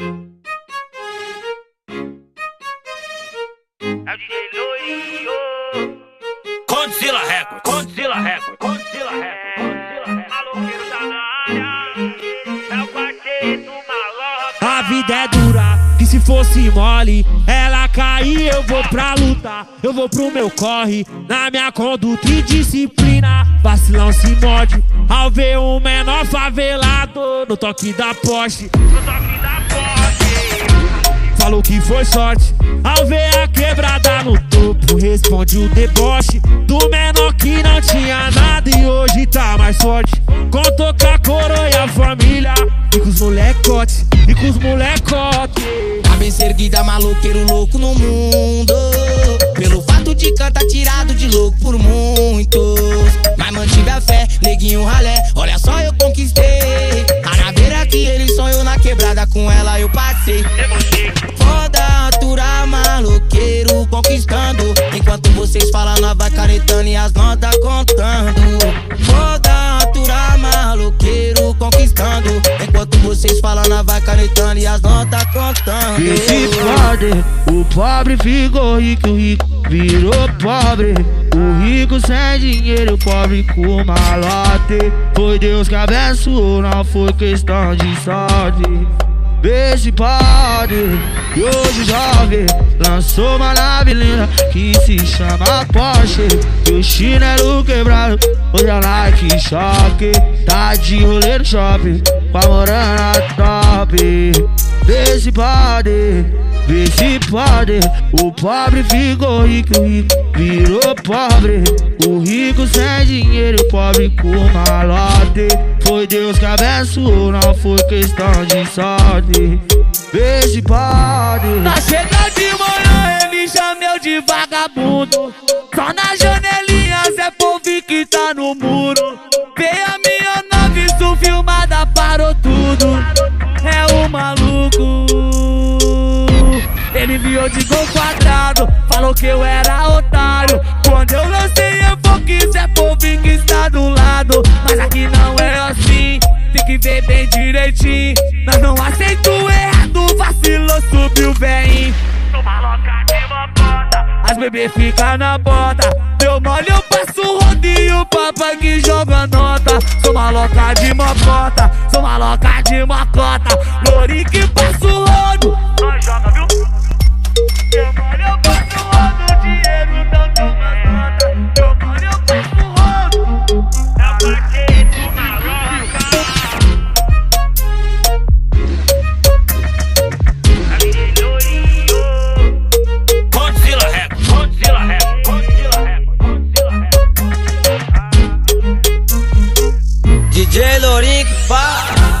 É o DJ Record, Condzilla Record, Condzilla Record, Condzilla Record. Maloqueiro tá na área. É o quarteto maloca. A vida é dura, que se fosse mole, ela cair, eu vou pra lutar, eu vou pro meu corre, na minha conduta e disciplina. Vacilão se morde, ao ver um menor favelado, no toque da poste, No toque da poste. Falou que foi sorte. Ao ver a quebrada no topo, responde o deboche do menor que não tinha nada e hoje tá mais forte. Contou com a coroa e a família, e com os molecotes, e com os molecotes. Cabeça erguida, maloqueiro louco no mundo. Pelo fato de cantar tirado de louco por muitos. Mas mantive a fé, neguinho ralé. Olha só, eu conquistei. A naveira que ele sonhou na quebrada, com ela eu passei. Nós vai canetando e as notas contando. Foda aturar, maloqueiro conquistando. Enquanto vocês falam, nós vai canetando e as notas contando. Esse pode, o pobre ficou rico, o rico virou pobre. O rico sem dinheiro, o pobre com malote. Foi Deus que abençoou, não foi questão de sorte. Se pode, e hoje o jovem lançou uma nave linda que se chama Porsche. E o chinelo quebrado, hoje é Nike choque. Tá de rolê no shopping, com a morana top. Pode, vê se pode. O pobre ficou rico, o rico virou pobre. O rico sem dinheiro, o pobre com malote. Foi Deus que abençoou, não foi questão de sorte. Se pode. Tá chegando de manhã, ele chamou de vagabundo. Só na janelinha, Zé Povi que tá no muro. Veio a minha nave, isso filmada, parou tudo. É o maluco. Ele viu de gol quadrado, falou que eu era otário. Bem direitinho. Nós não aceito errado, vacilou, subiu bem. Sou maloca de mocota. As bebê fica na bota. Deu mole, eu passo o rodinho, papai que joga nota. Sou maloca de mocota, sou maloca de mocota. Lori que passa o DJ Lourinho que.